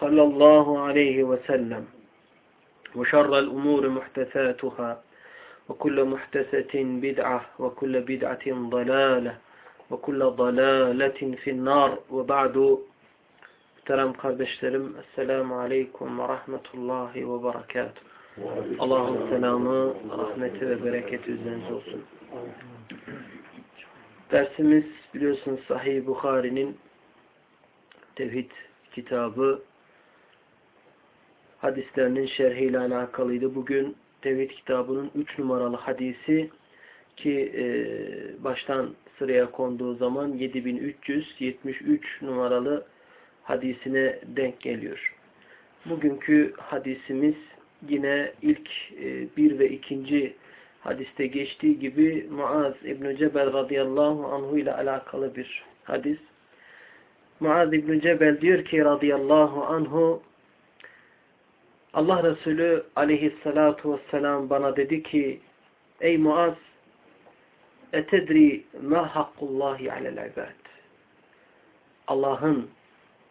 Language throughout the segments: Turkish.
صلى الله عليه وسلم وشر الأمور محدثاتها وكل محدثة بدعة وكل بدعة ضلالة وكل ضلالة في النار وبعد Muhterem kardeşlerim, Esselamu Aleyküm ve Rahmetullahi ve Berekatuhu. Allah'ın selamı, rahmeti ve bereketi üzerinize olsun. Dersimiz biliyorsunuz Sahih Bukhari'nin Tevhid kitabı hadislerinin şerhiyle alakalıydı. Bugün Tevhid kitabının 3 numaralı hadisi ki e, baştan sıraya konduğu zaman 7373 numaralı hadisine denk geliyor. Bugünkü hadisimiz yine ilk e, bir ve ikinci hadiste geçtiği gibi Muaz İbn Cebel radıyallahu anhu ile alakalı bir hadis. Muaz İbn Cebel diyor ki radıyallahu anhu Allah Resulü aleyhissalatu vesselam bana dedi ki Ey Muaz etedri ma hakkullahi alel ibad Allah'ın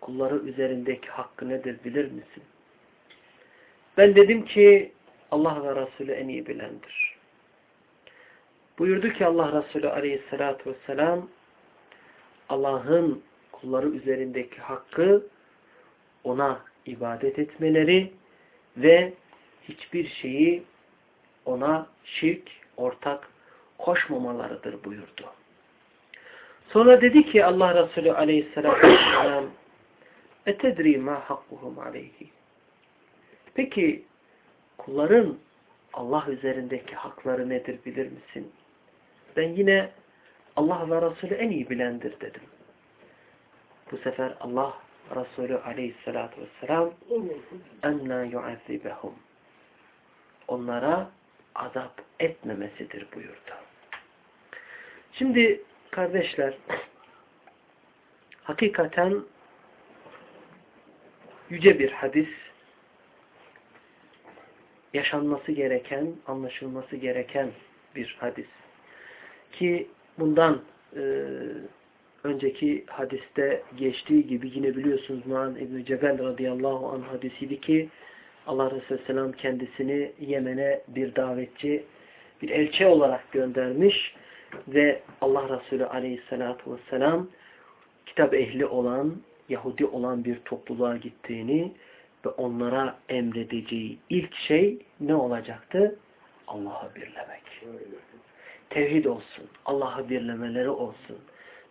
kulları üzerindeki hakkı nedir bilir misin? Ben dedim ki Allah ve Resulü en iyi bilendir. Buyurdu ki Allah Resulü aleyhissalatu vesselam Allah'ın kulları üzerindeki hakkı ona ibadet etmeleri ve hiçbir şeyi ona şirk, ortak koşmamalarıdır buyurdu. Sonra dedi ki Allah Resulü aleyhissalatü vesselam etedri ma hakkuhum aleyhi Peki kulların Allah üzerindeki hakları nedir bilir misin? Ben yine Allah ve Resulü en iyi bilendir dedim. Bu sefer Allah Resulü aleyhissalatu vesselam enna yuazibehum onlara azap etmemesidir buyurdu. Şimdi kardeşler hakikaten yüce bir hadis yaşanması gereken, anlaşılması gereken bir hadis. Ki bundan e, önceki hadiste geçtiği gibi yine biliyorsunuz Muan İbn-i Cebel radıyallahu anh hadisiydi ki Allah Resulü Selam kendisini Yemen'e bir davetçi, bir elçi olarak göndermiş ve Allah Resulü aleyhissalatu vesselam kitap ehli olan, Yahudi olan bir topluluğa gittiğini ve onlara emredeceği ilk şey ne olacaktı? Allah'ı birlemek. Tevhid olsun. Allah'ı birlemeleri olsun.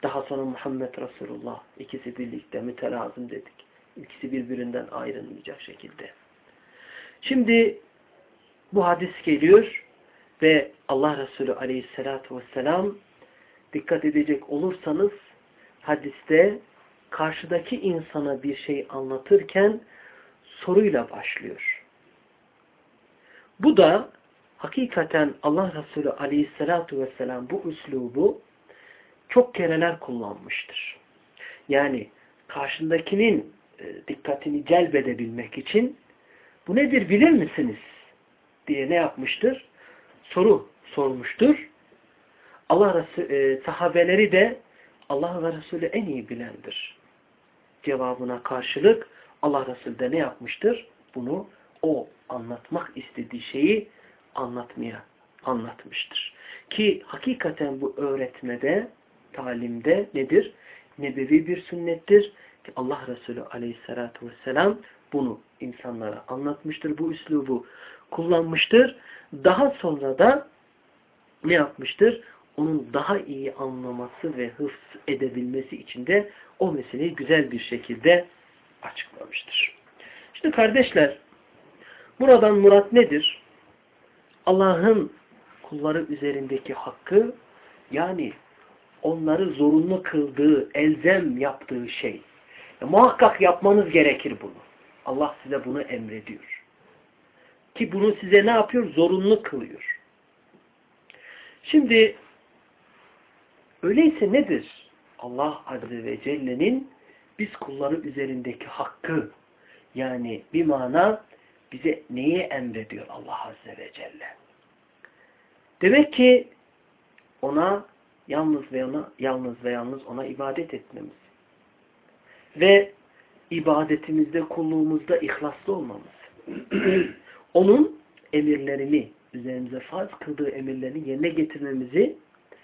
Daha sonra Muhammed Resulullah ikisi birlikte mütelazım dedik. İkisi birbirinden ayrılmayacak şekilde. Şimdi bu hadis geliyor ve Allah Resulü aleyhissalatu vesselam dikkat edecek olursanız hadiste karşıdaki insana bir şey anlatırken soruyla başlıyor. Bu da hakikaten Allah Resulü aleyhissalatu vesselam bu üslubu çok kereler kullanmıştır. Yani karşındakinin e, dikkatini celbedebilmek için bu nedir bilir misiniz? diye ne yapmıştır? Soru sormuştur. Allah Resulü, e, sahabeleri de Allah ve Resulü en iyi bilendir. Cevabına karşılık Allah Resulü de ne yapmıştır? Bunu o anlatmak istediği şeyi anlatmaya anlatmıştır. Ki hakikaten bu öğretmede, talimde nedir? Nebevi bir sünnettir. Ki Allah Resulü aleyhissalatu vesselam bunu insanlara anlatmıştır. Bu üslubu kullanmıştır. Daha sonra da ne yapmıştır? Onun daha iyi anlaması ve hıfz edebilmesi için de o meseleyi güzel bir şekilde açıklamıştır. İşte kardeşler, buradan murat nedir? Allah'ın kulları üzerindeki hakkı, yani onları zorunlu kıldığı, elzem yaptığı şey. Ya, muhakkak yapmanız gerekir bunu. Allah size bunu emrediyor. Ki bunu size ne yapıyor? Zorunlu kılıyor. Şimdi öyleyse nedir? Allah Azze ve Celle'nin biz kulları üzerindeki hakkı yani bir mana bize neyi emrediyor Allah Azze ve Celle? Demek ki ona yalnız ve ona yalnız ve yalnız ona ibadet etmemiz ve ibadetimizde, kulluğumuzda ihlaslı olmamız. Onun emirlerini, üzerimize farz kıldığı emirlerini yerine getirmemizi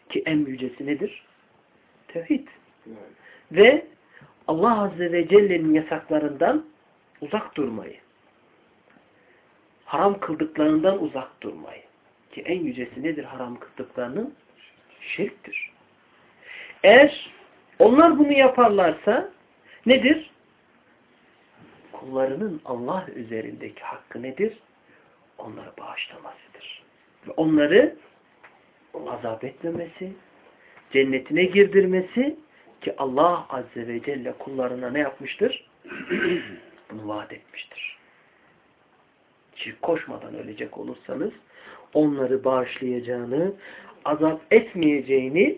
ki en yücesi nedir? Tevhid. Ve Allah Azze ve Celle'nin yasaklarından uzak durmayı. Haram kıldıklarından uzak durmayı. Ki en yücesi nedir haram kıldıklarının? Şirktir. Eğer onlar bunu yaparlarsa nedir? Kullarının Allah üzerindeki hakkı nedir? Onları bağışlamasıdır. Ve onları azap etmemesi, cennetine girdirmesi ki Allah Azze ve Celle kullarına ne yapmıştır? Bunu vaat etmiştir. Şirk koşmadan ölecek olursanız onları bağışlayacağını, azap etmeyeceğini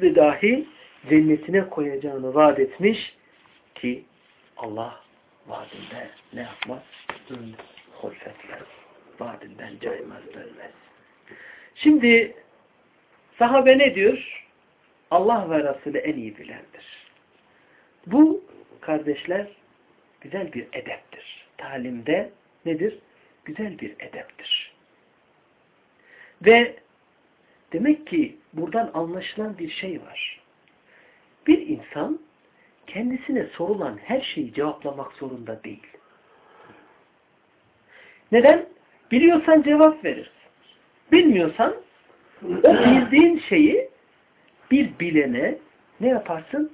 ve dahi cennetine koyacağını vaat etmiş ki Allah vaadinde ne yapmaz? Hulfetler. Vaadinden caymaz dönmez. Şimdi sahabe ne diyor? Allah ve Resulü en iyi bilendir. Bu kardeşler güzel bir edeptir. Talimde nedir? Güzel bir edeptir. Ve demek ki buradan anlaşılan bir şey var. Bir insan kendisine sorulan her şeyi cevaplamak zorunda değil. Neden? Biliyorsan cevap verirsin. Bilmiyorsan o bildiğin şeyi bir bilene ne yaparsın?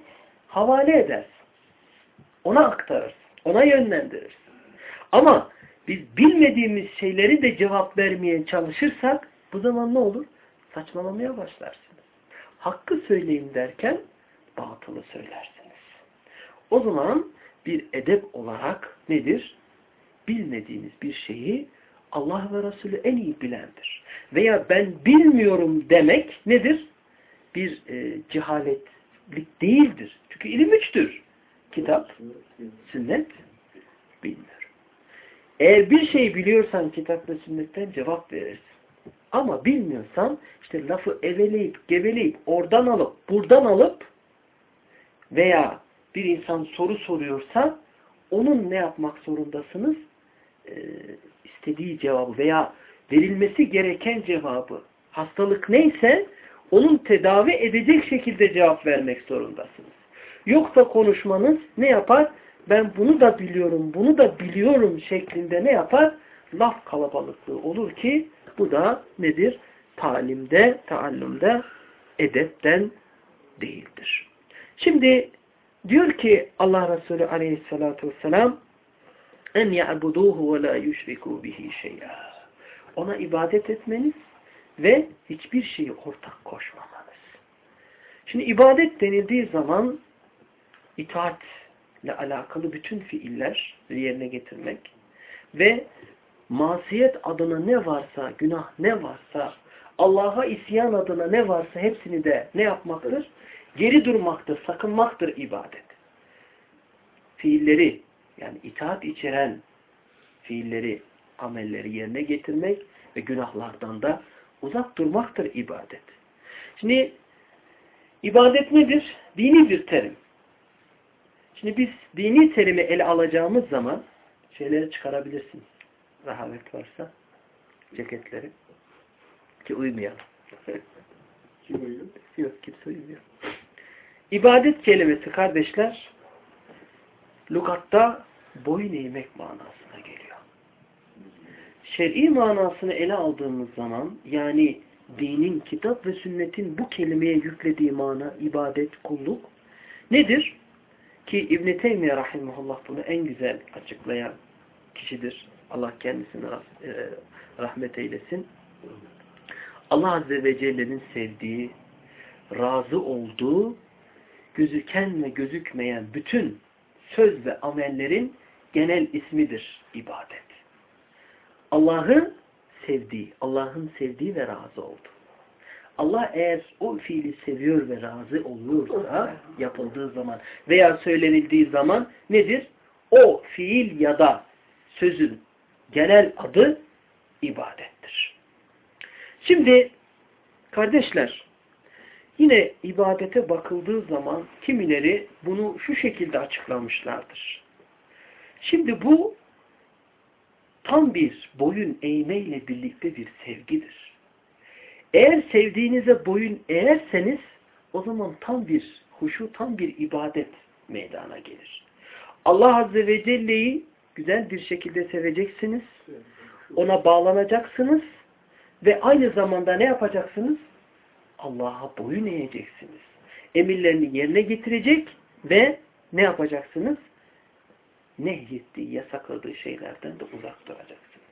Havale edersin. Ona aktarırsın. Ona yönlendirirsin. Ama biz bilmediğimiz şeyleri de cevap vermeye çalışırsak bu zaman ne olur? Saçmalamaya başlarsınız. Hakkı söyleyeyim derken batılı söylersiniz. O zaman bir edep olarak nedir? Bilmediğiniz bir şeyi Allah ve Resulü en iyi bilendir. Veya ben bilmiyorum demek nedir? Bir e, cehaletlik değildir. Çünkü ilim üçtür. Kitap, sünnet, bilmiyorum. Eğer bir şey biliyorsan kitap ve sünnetten cevap verirsin. Ama bilmiyorsan işte lafı eveleyip, geveleyip, oradan alıp, buradan alıp veya bir insan soru soruyorsa onun ne yapmak zorundasınız? Ee, istediği cevabı veya verilmesi gereken cevabı hastalık neyse onun tedavi edecek şekilde cevap vermek zorundasınız. Yoksa konuşmanız ne yapar? Ben bunu da biliyorum, bunu da biliyorum şeklinde ne yapar? Laf kalabalıklığı olur ki bu da nedir? Talimde, taallumda edepten değildir. Şimdi diyor ki Allah Resulü aleyhissalatu vesselam en ya'buduhu ve la yushriku bihi şey'a. Ona ibadet etmeniz ve hiçbir şeyi ortak koşmamanız. Şimdi ibadet denildiği zaman itaatle alakalı bütün fiiller yerine getirmek ve masiyet adına ne varsa, günah ne varsa, Allah'a isyan adına ne varsa hepsini de ne yapmaktır? Geri durmaktır, sakınmaktır ibadet. fiilleri yani itaat içeren fiilleri, amelleri yerine getirmek ve günahlardan da uzak durmaktır ibadet. Şimdi ibadet nedir? Dini bir terim. Şimdi biz dini terimi ele alacağımız zaman şeyleri çıkarabilirsin. Rahavet varsa ceketleri. Ki uymayalım. Kim uyuyor? Yok kimse uyumuyor. İbadet kelimesi kardeşler lugatta boyun eğmek manasına geliyor. Şer'i manasını ele aldığımız zaman yani dinin, kitap ve sünnetin bu kelimeye yüklediği mana, ibadet, kulluk nedir? Ki İbn-i Teymiye Rahimullah bunu en güzel açıklayan kişidir. Allah kendisine rah- rahmet eylesin. Allah Azze ve Celle'nin sevdiği, razı olduğu, gözüken ve gözükmeyen bütün söz ve amellerin genel ismidir ibadet. Allah'ın sevdiği, Allah'ın sevdiği ve razı olduğu. Allah eğer o fiili seviyor ve razı oluyorsa yapıldığı zaman veya söylenildiği zaman nedir? O fiil ya da sözün genel adı ibadettir. Şimdi kardeşler yine ibadete bakıldığı zaman kimileri bunu şu şekilde açıklamışlardır. Şimdi bu tam bir boyun eğmeyle birlikte bir sevgidir. Eğer sevdiğinize boyun eğerseniz o zaman tam bir huşu, tam bir ibadet meydana gelir. Allah Azze ve Celle'yi güzel bir şekilde seveceksiniz. Ona bağlanacaksınız ve aynı zamanda ne yapacaksınız? Allah'a boyun eğeceksiniz. Emirlerini yerine getirecek ve ne yapacaksınız? Nehyettiği, yasakladığı şeylerden de uzak duracaksınız.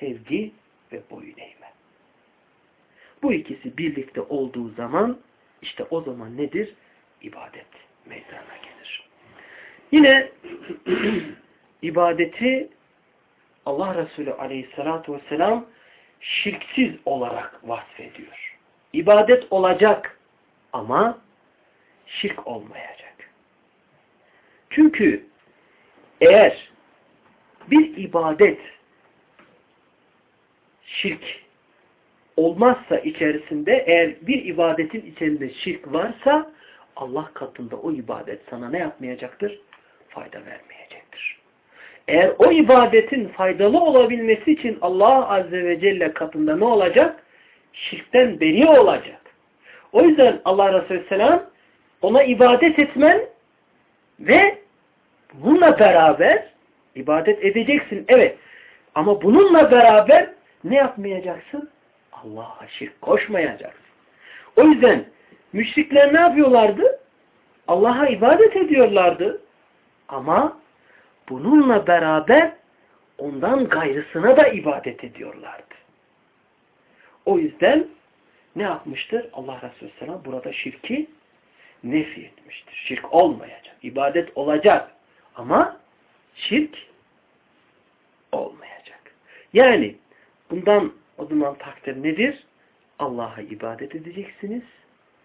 Sevgi ve boyun eğme. Bu ikisi birlikte olduğu zaman işte o zaman nedir? İbadet meydana gelir. Yine ibadeti Allah Resulü aleyhissalatu vesselam şirksiz olarak vasfediyor. İbadet olacak ama şirk olmayacak. Çünkü eğer bir ibadet şirk olmazsa içerisinde eğer bir ibadetin içerisinde şirk varsa Allah katında o ibadet sana ne yapmayacaktır? Fayda vermeyecektir. Eğer o ibadetin faydalı olabilmesi için Allah Azze ve Celle katında ne olacak? Şirkten beri olacak. O yüzden Allah Resulü Selam ona ibadet etmen ve bununla beraber ibadet edeceksin. Evet. Ama bununla beraber ne yapmayacaksın? Allah'a şirk koşmayacaksın. O yüzden müşrikler ne yapıyorlardı? Allah'a ibadet ediyorlardı. Ama bununla beraber ondan gayrısına da ibadet ediyorlardı. O yüzden ne yapmıştır? Allah Resulü Selam burada şirki nefi etmiştir. Şirk olmayacak. İbadet olacak. Ama şirk olmayacak. Yani bundan o zaman takdir nedir? Allah'a ibadet edeceksiniz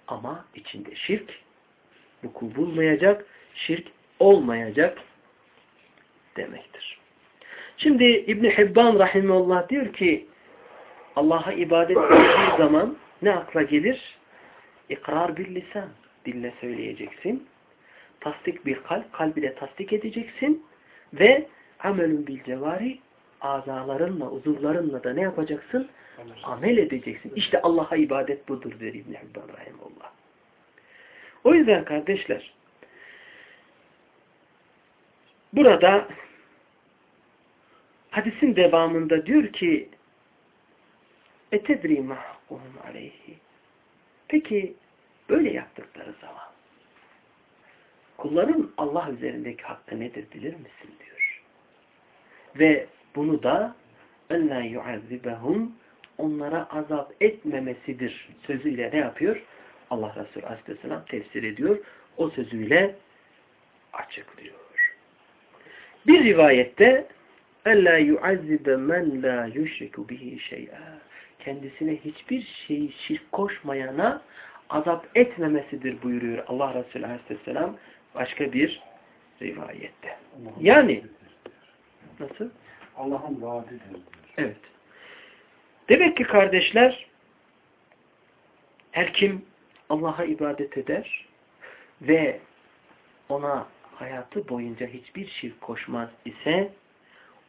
ama içinde şirk vuku bulmayacak, şirk olmayacak demektir. Şimdi İbn Hibban rahimehullah diyor ki Allah'a ibadet ettiği zaman ne akla gelir? İkrar bir lisan. Dille söyleyeceksin. Tasdik bir kalp. Kalb ile tasdik edeceksin. Ve amelün bil cevari azalarınla, uzuvlarınla da ne yapacaksın? Amel edeceksin. İşte Allah'a ibadet budur der İbn-i Hibban Rahimullah. O yüzden kardeşler burada Hadisin devamında diyor ki etedri mahkuhum aleyhi peki böyle yaptıkları zaman kulların Allah üzerindeki hakkı nedir bilir misin diyor. Ve bunu da en la yuazibahum onlara azap etmemesidir sözüyle ne yapıyor? Allah Resulü Aleyhisselam tefsir ediyor. O sözüyle açıklıyor. Bir rivayette Ella yuazzibe men la yushriku bihi şey'a. Kendisine hiçbir şeyi şirk koşmayana azap etmemesidir buyuruyor Allah Resulü Aleyhisselam başka bir rivayette. Yani nasıl? Allah'ın vaadidir. Evet. Demek ki kardeşler her kim Allah'a ibadet eder ve ona hayatı boyunca hiçbir şirk koşmaz ise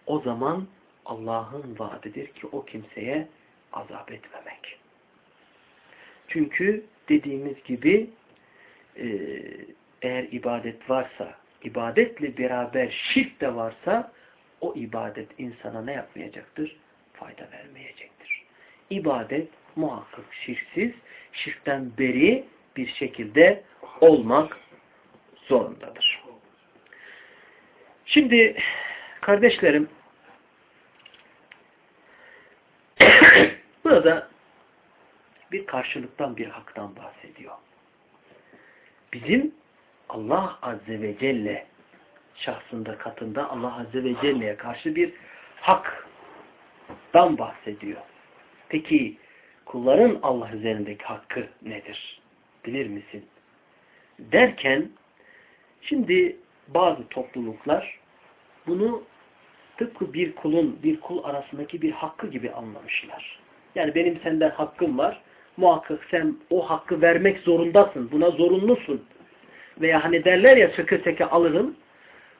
o zaman Allah'ın vaadidir ki o kimseye azap etmemek. Çünkü dediğimiz gibi e, eğer ibadet varsa, ibadetle beraber şirk de varsa o ibadet insana ne yapmayacaktır? Fayda vermeyecektir. İbadet muhakkak şirksiz, şirkten beri bir şekilde olmak zorundadır. Şimdi kardeşlerim burada bir karşılıktan bir haktan bahsediyor. Bizim Allah Azze ve Celle şahsında katında Allah Azze ve Celle'ye karşı bir haktan bahsediyor. Peki kulların Allah üzerindeki hakkı nedir? Bilir misin? Derken şimdi bazı topluluklar bunu tıpkı bir kulun bir kul arasındaki bir hakkı gibi anlamışlar. Yani benim senden hakkım var. Muhakkak sen o hakkı vermek zorundasın. Buna zorunlusun. Veya hani derler ya söke söke alırım.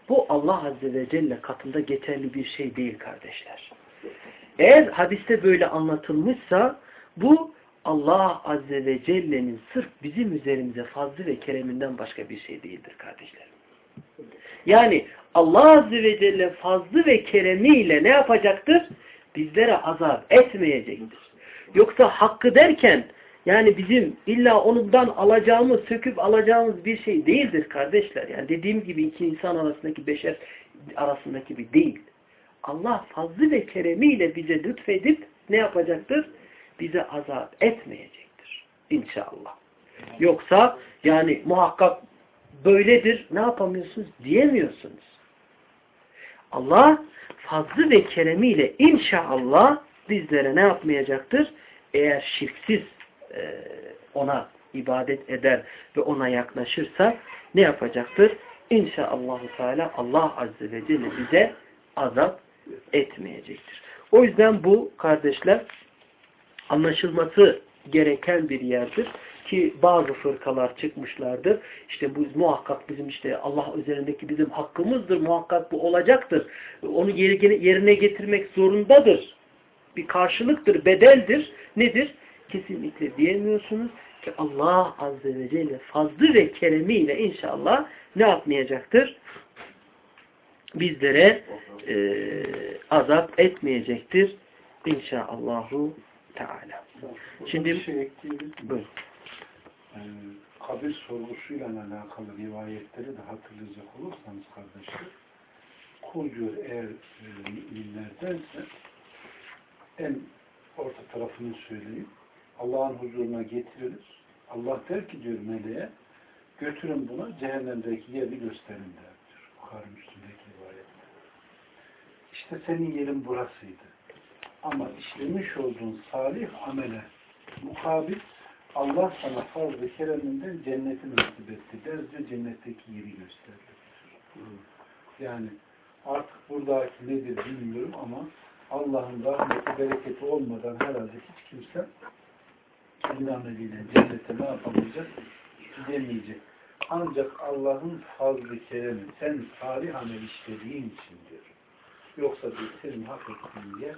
Bu Allah Azze ve Celle katında geçerli bir şey değil kardeşler. Eğer hadiste böyle anlatılmışsa bu Allah Azze ve Celle'nin sırf bizim üzerimize fazlı ve kereminden başka bir şey değildir kardeşlerim. Yani Allah Azze ve Celle fazlı ve keremiyle ne yapacaktır? Bizlere azap etmeyecektir. Yoksa hakkı derken yani bizim illa onundan alacağımız, söküp alacağımız bir şey değildir kardeşler. Yani dediğim gibi iki insan arasındaki beşer arasındaki bir değil. Allah fazlı ve keremiyle bize lütfedip ne yapacaktır? Bize azap etmeyecektir. İnşallah. Yoksa yani muhakkak böyledir ne yapamıyorsunuz diyemiyorsunuz. Allah fazlı ve keremiyle inşallah bizlere ne yapmayacaktır? Eğer şirksiz e, ona ibadet eder ve ona yaklaşırsa ne yapacaktır? İnşallah Teala Allah Azze ve Celle bize azap etmeyecektir. O yüzden bu kardeşler anlaşılması gereken bir yerdir ki bazı fırkalar çıkmışlardır. İşte bu muhakkak bizim işte Allah üzerindeki bizim hakkımızdır. Muhakkak bu olacaktır. Onu yerine getirmek zorundadır. Bir karşılıktır, bedeldir. Nedir? Kesinlikle diyemiyorsunuz ki Allah Azze ve Celle fazlı ve keremiyle inşallah ne yapmayacaktır? Bizlere e, azap etmeyecektir. İnşaallahu Teala. Şimdi şey ekleyebilir kabir sorgusuyla alakalı rivayetleri de hatırlayacak olursanız kardeşler, kul diyor eğer e, müminlerdense en orta tarafını söyleyeyim. Allah'ın huzuruna getirilir. Allah der ki diyor meleğe götürün buna cehennemdeki yerini gösterin der diyor. Bukhari Müslüm'deki rivayette. İşte senin yerin burasıydı. Ama işlemiş olduğun salih amele mukabil Allah sana farz ve kereminden cenneti nasip etti. Der diyor cennetteki yeri gösterdi. Yani artık buradaki nedir bilmiyorum ama Allah'ın rahmeti, bereketi olmadan herhalde hiç kimse kendi ameliyle cennete ne yapamayacak? Gidemeyecek. Ancak Allah'ın fazlı keremi sen salih amel işlediğin için diyor. Yoksa diyor senin hak ettiğin yer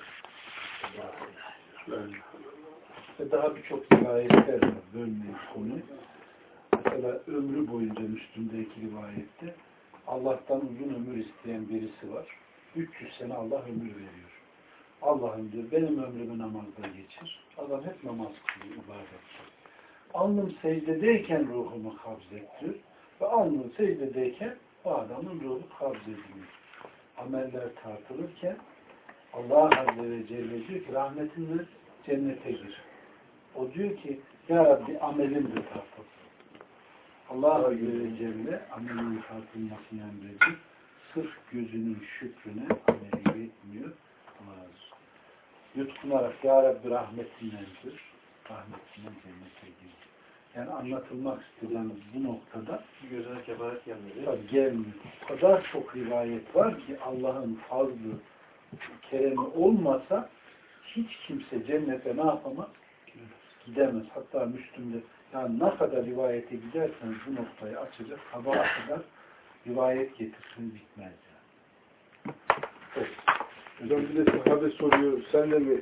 ve daha birçok rivayetler var. Bölmeyin konu. Mesela ömrü boyunca Müslüm'deki rivayette Allah'tan uzun ömür isteyen birisi var. 300 sene Allah ömür veriyor. Allah'ım diyor benim ömrümü namazda geçir. Adam hep namaz kılıyor, ibadet. Alnım secdedeyken ruhumu kabzet diyor. Ve alnım secdedeyken o adamın ruhu kabzediliyor. Ameller tartılırken Allah Azze ve Celle diyor ki rahmetinle cennete gir. O diyor ki Ya Rabbi amelim de tartılsın. Allah ve Celle amelinin tartılmasını emrediyor. Sırf gözünün şükrüne ameli etmiyor. Allah razı. Yutkunarak Ya Rabbi rahmetinlendir. Rahmetinden cennete gir. Yani anlatılmak istediğimiz bu noktada Gözüne kefaret tabii gelmiyor. O kadar çok rivayet var ki Allah'ın fazlı, keremi olmasa hiç kimse cennete ne yapamaz? Gidemez. Hatta Müslüm'de yani ne kadar rivayete giderseniz bu noktayı açacak. Sabaha kadar rivayet getirsin bitmez yani. Evet. Hocam bir de sahabe soruyor, sen de mi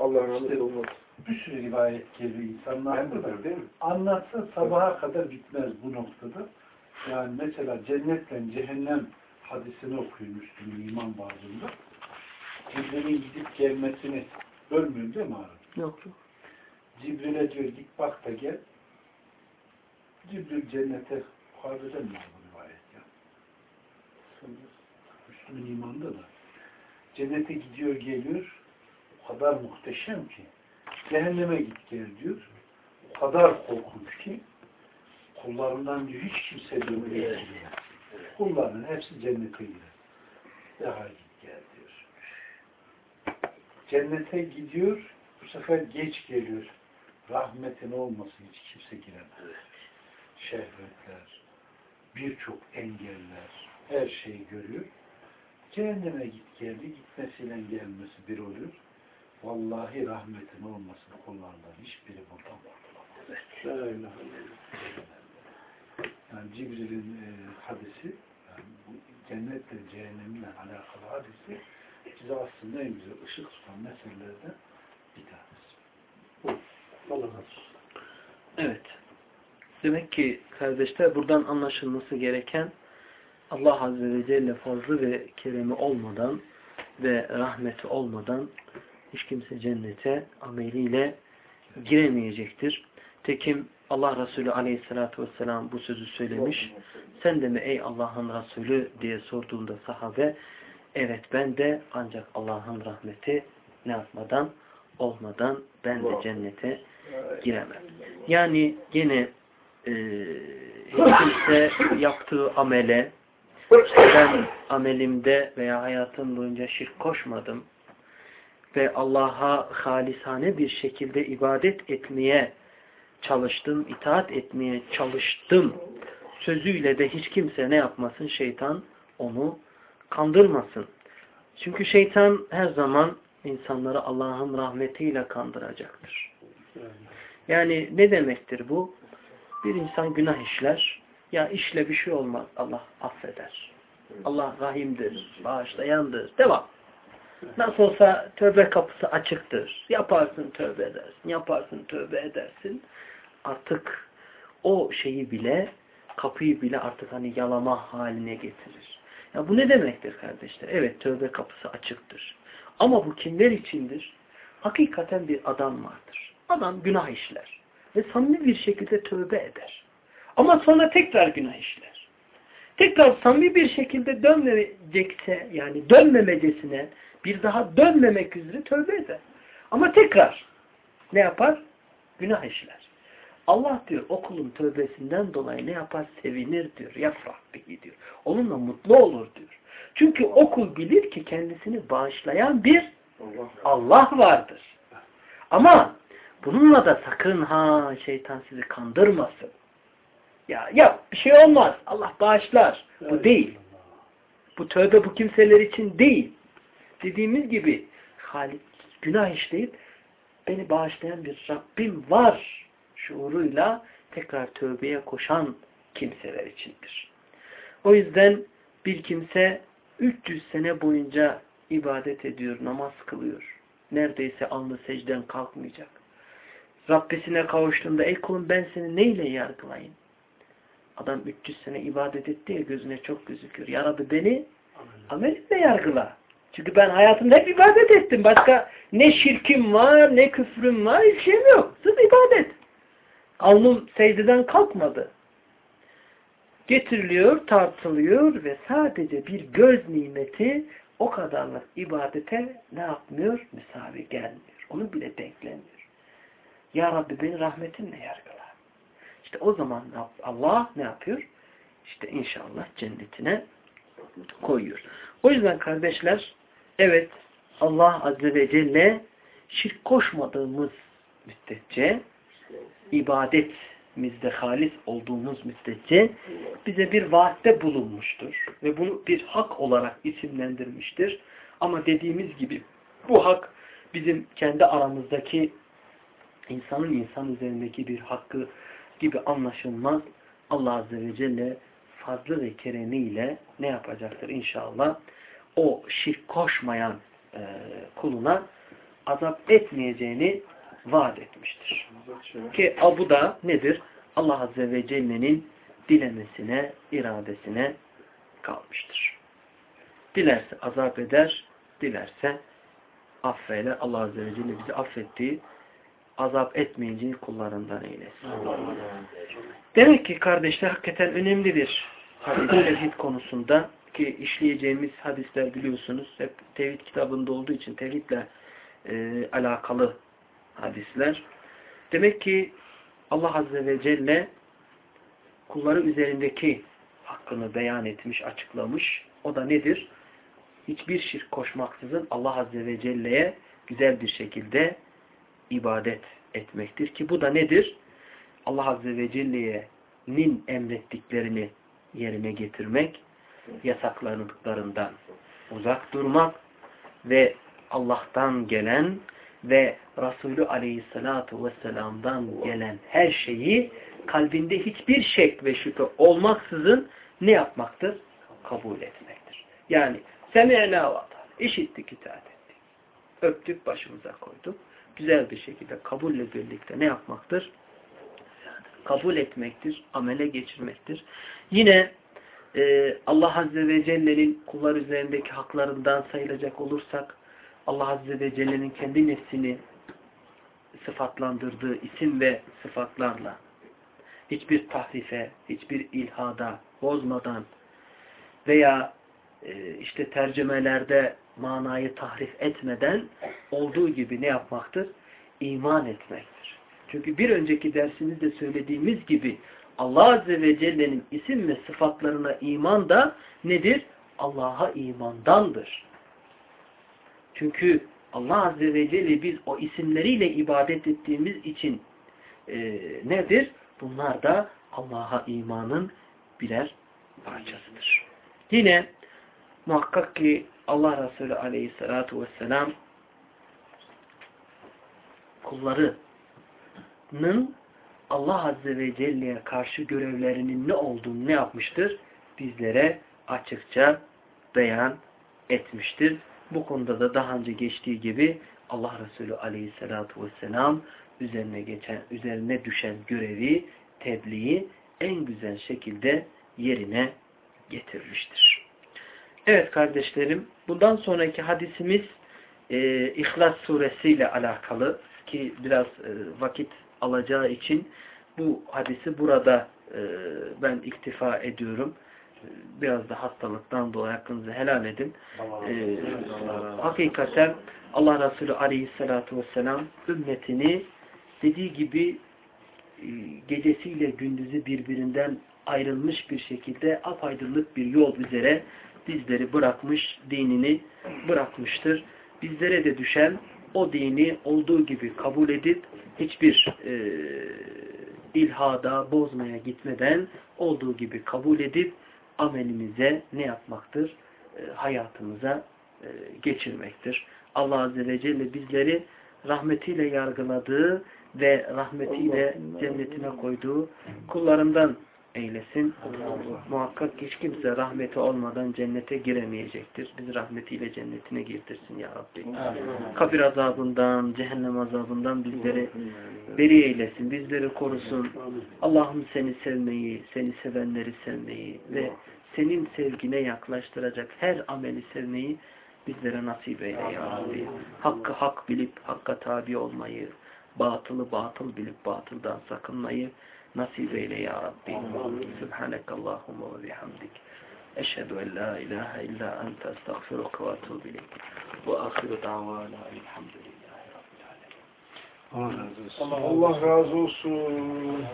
Allah rahmet olmaz? Bir sürü rivayet geliyor insanlar. Ben de değil mi? Anlatsa sabaha kadar bitmez bu noktada. Yani mesela cennetle cehennem hadisini okuyor Müslüm'ün iman bazında. Cibril'in gidip gelmesini bölmüyor değil mi abi? Yok yok. Cibril'e diyor git bak da gel. Cibril cennete muhabbeden mi bu rivayet ya? Müslüm'ün imanında da. Cennete gidiyor geliyor. O kadar muhteşem ki. Cehenneme git gel diyor. O kadar korkunç ki kullarından diyor hiç kimse öyle girmiyor. Kullarının hepsi cennete girer. Daha git gel diyor. Cennete gidiyor. Bu sefer geç geliyor. Rahmetin olmasın hiç kimse giremez. Şehvetler, birçok engeller, her şeyi görüyor. Cehenneme git geldi, gitmesiyle gelmesi bir oluyor. Vallahi rahmetin olmasın kullarından hiçbiri buradan kurtulamaz. Yani Cibril'in e, hadisi, yani bu cennetle cehennemle alakalı hadisi bize aslında en güzel ışık tutan meselelerden bir tanesi. Olsun. Evet. Demek ki kardeşler buradan anlaşılması gereken Allah Azze ve Celle fazlı ve keremi olmadan ve rahmeti olmadan hiç kimse cennete ameliyle giremeyecektir. Tekim Allah Resulü Aleyhisselatü Vesselam bu sözü söylemiş. Sen de mi ey Allah'ın Resulü diye sorduğunda sahabe evet ben de ancak Allah'ın rahmeti ne yapmadan olmadan ben de cennete giremem. Yani gene e, kimse yaptığı amele ben amelimde veya hayatım boyunca şirk koşmadım ve Allah'a halisane bir şekilde ibadet etmeye çalıştım, itaat etmeye çalıştım sözüyle de hiç kimse ne yapmasın? Şeytan onu kandırmasın. Çünkü şeytan her zaman insanları Allah'ın rahmetiyle kandıracaktır. Yani ne demektir bu? Bir insan günah işler. Ya işle bir şey olmaz. Allah affeder. Allah rahimdir, bağışlayandır. Devam. Nasıl olsa tövbe kapısı açıktır. Yaparsın tövbe edersin. Yaparsın tövbe edersin. Artık o şeyi bile kapıyı bile artık hani yalama haline getirir. Ya bu ne demektir kardeşler? Evet tövbe kapısı açıktır. Ama bu kimler içindir? Hakikaten bir adam vardır. Adam günah işler. Ve samimi bir şekilde tövbe eder. Ama sonra tekrar günah işler. Tekrar samimi bir şekilde dönmeyecekse yani dönmemecesine bir daha dönmemek üzere tövbe eder. Ama tekrar ne yapar? Günah işler. Allah diyor o kulun tövbesinden dolayı ne yapar? Sevinir diyor. Yafrah bihi diyor. Onunla mutlu olur diyor. Çünkü o kul bilir ki kendisini bağışlayan bir Allah vardır. Ama bununla da sakın ha şeytan sizi kandırmasın. Ya yap bir şey olmaz. Allah bağışlar. Bu değil. Bu tövbe bu kimseler için değil. Dediğimiz gibi Halik günah işleyip beni bağışlayan bir Rabbim var şuuruyla tekrar tövbeye koşan kimseler içindir. O yüzden bir kimse 300 sene boyunca ibadet ediyor, namaz kılıyor. Neredeyse alnı secden kalkmayacak. Rabbisine kavuştuğunda ey kulum ben seni neyle yargılayayım? Adam 300 sene ibadet etti ya gözüne çok gözüküyor. Ya Rabbi beni amelimle yargıla. Çünkü ben hayatımda hep ibadet ettim. Başka ne şirkim var, ne küfrüm var, hiçbir şeyim yok. Sırf ibadet. Alnım secdeden kalkmadı. Getiriliyor, tartılıyor ve sadece bir göz nimeti o kadarlık ibadete ne yapmıyor? Müsavi gelmiyor. Onu bile denklemiyor. Ya Rabbi beni rahmetinle yargıla. İşte o zaman Allah ne yapıyor? İşte inşallah cennetine koyuyor. O yüzden kardeşler evet Allah Azze ve Celle şirk koşmadığımız müddetçe ibadet kalbimizde halis olduğumuz müddetçe bize bir vaatte bulunmuştur. Ve bunu bir hak olarak isimlendirmiştir. Ama dediğimiz gibi bu hak bizim kendi aramızdaki insanın insan üzerindeki bir hakkı gibi anlaşılmaz. Allah Azze ve Celle fazlı ve keremiyle ne yapacaktır inşallah? O şirk koşmayan e, kuluna azap etmeyeceğini vaat etmiştir. Ki bu da nedir? Allah Azze ve Celle'nin dilemesine, iradesine kalmıştır. Dilerse azap eder, dilerse affeyle Allah Azze ve Celle bizi affettiği, azap etmeyeceği kullarından eylesin. Demek ki kardeşler hakikaten önemli bir hadis tevhid konusunda ki işleyeceğimiz hadisler biliyorsunuz hep tevhid kitabında olduğu için tevhidle e, alakalı hadisler. Demek ki Allah Azze ve Celle kulları üzerindeki hakkını beyan etmiş, açıklamış. O da nedir? Hiçbir şirk koşmaksızın Allah Azze ve Celle'ye güzel bir şekilde ibadet etmektir. Ki bu da nedir? Allah Azze ve Celle'nin emrettiklerini yerine getirmek, yasakladıklarından uzak durmak ve Allah'tan gelen ve Resulü Aleyhisselatü Vesselam'dan gelen her şeyi kalbinde hiçbir şek ve şüphe olmaksızın ne yapmaktır? Kabul etmektir. Yani semi'na ve işittik, itaat ettik. Öptük, başımıza koyduk. Güzel bir şekilde kabulle birlikte ne yapmaktır? Kabul etmektir, amele geçirmektir. Yine e, Allah Azze ve Celle'nin kullar üzerindeki haklarından sayılacak olursak Allah Azze ve Celle'nin kendi nefsini sıfatlandırdığı isim ve sıfatlarla hiçbir tahrife, hiçbir ilhada bozmadan veya e, işte tercümelerde manayı tahrif etmeden olduğu gibi ne yapmaktır? İman etmektir. Çünkü bir önceki dersimizde söylediğimiz gibi Allah Azze ve Celle'nin isim ve sıfatlarına iman da nedir? Allah'a imandandır. Çünkü Allah Azze ve Celle biz o isimleriyle ibadet ettiğimiz için e, nedir? Bunlar da Allah'a imanın birer parçasıdır. Yine muhakkak ki Allah Resulü Aleyhisselatü Vesselam kullarının Allah Azze ve Celle'ye karşı görevlerinin ne olduğunu ne yapmıştır? Bizlere açıkça beyan etmiştir. Bu konuda da daha önce geçtiği gibi Allah Resulü Aleyhisselatü Vesselam üzerine geçen, üzerine düşen görevi, tebliği en güzel şekilde yerine getirmiştir. Evet kardeşlerim, bundan sonraki hadisimiz e, İhlas suresiyle alakalı ki biraz e, vakit alacağı için bu hadisi burada e, ben iktifa ediyorum. E, biraz da hastalıktan dolayı hakkınızı helal edin. E, hakikaten Allah Resulü aleyhissalatu vesselam ümmetini dediği gibi e, gecesiyle gündüzü birbirinden ayrılmış bir şekilde apaydınlık bir yol üzere bizleri bırakmış, dinini bırakmıştır. Bizlere de düşen o dini olduğu gibi kabul edip hiçbir e, ilhada bozmaya gitmeden olduğu gibi kabul edip amelimize ne yapmaktır? E, hayatımıza e, geçirmektir. Allah Azze ve Celle bizleri rahmetiyle yargıladığı ve rahmetiyle cennetine koyduğu kullarından eylesin. Muhakkak hiç kimse rahmeti olmadan cennete giremeyecektir. Biz rahmetiyle cennetine girdirsin ya Rabbi. Kabir azabından, cehennem azabından bizleri beri eylesin. Bizleri korusun. Allah'ım seni sevmeyi, seni sevenleri sevmeyi ve senin sevgine yaklaştıracak her ameli sevmeyi bizlere nasip eyle ya Rabbi. Hakkı hak bilip hakka tabi olmayı, batılı batıl bilip batıldan sakınmayı nasip eyle ya Rabbi. Subhanekallahumma ve bihamdik. Eşhedü en la ilahe illa ente estağfiruka ve etûbü ileyk. Ve ahiru davana elhamdülillahi rabbil alemin. Allah razı olsun. Allah razı olsun.